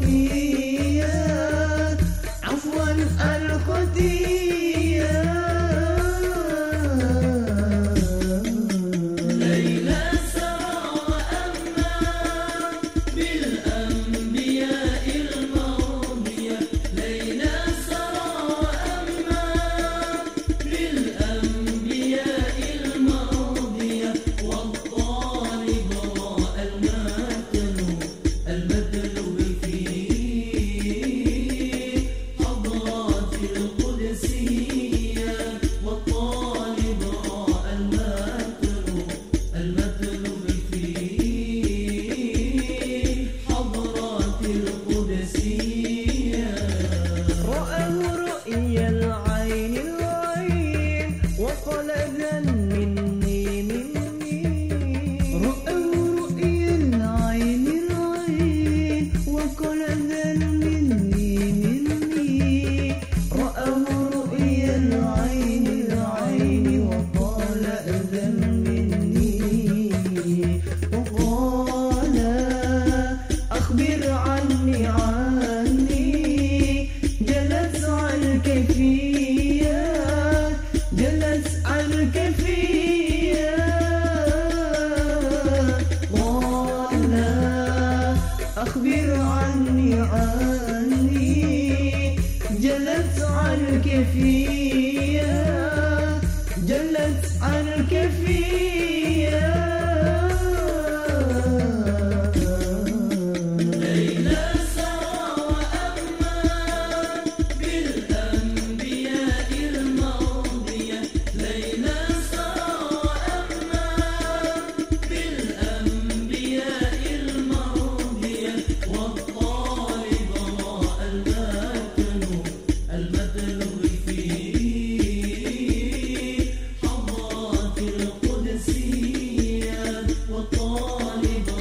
be. Olivia. if you Hollywood.